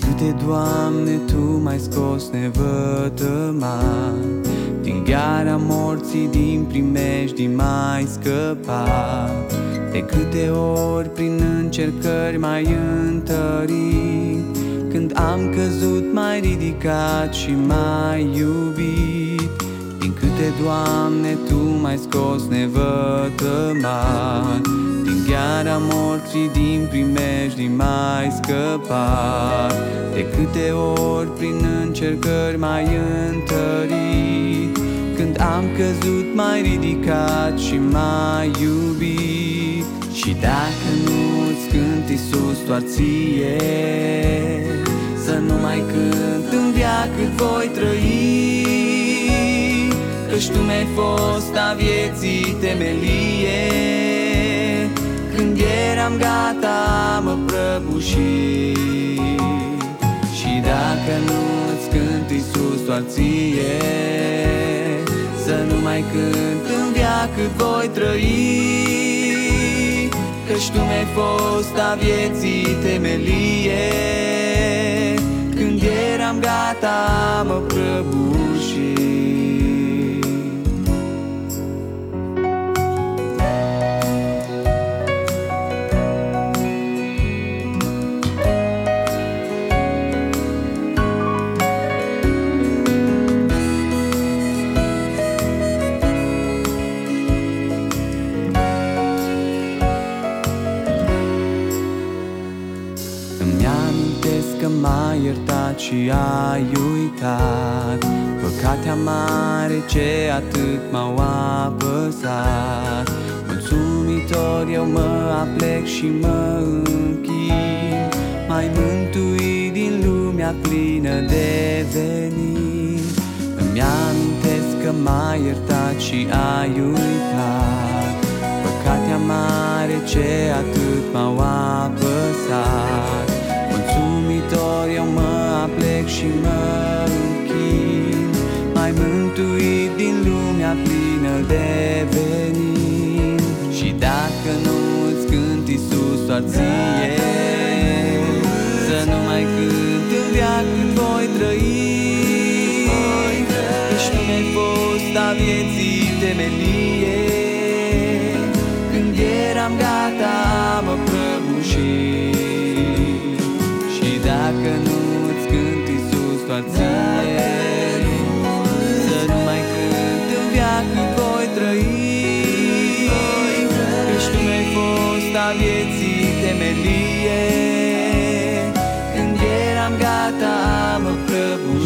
câte, Doamne, Tu m-ai scos nevătămat Din gheara morții, din primejdii m-ai scăpat. De câte ori prin încercări m-ai întărit Când am căzut, m-ai ridicat și m-ai iubit. Din câte, Doamne, Tu m-ai scos nevătămat Gheara morții din primejdii mai scăpat De câte ori prin încercări mai întărit. Când am căzut mai ridicat și mai iubit. Și dacă nu-ți cânt Iisus doar ție Să nu mai cânt în viață cât voi trăi. Căci Tu mi-ai fost a vieții temelie când eram gata mă prăbuși. Și dacă nu-ți cânt Iisus doar ție Să nu mai cânt în viață cât voi trăi. Căci Tu mi-ai fost a vieții temelie. Când eram gata mă prăbuși că m-ai iertat și ai uitat. Păcate mare ce atât m-au apăsat. Mulțumitor eu mă aplec și mă închin. Mai mântuit din lumea plină de venit Îmi amintesc că m-ai iertat și ai uitat. Păcate mare ce atât m-au apăsat plină de venin Și dacă nu-ți cânt Iisus doar ție Să nu mai cânt în viață când voi trăi. Căci tu mi-ai fost a vieții temelie temelie. Când eram gata mă prăbuși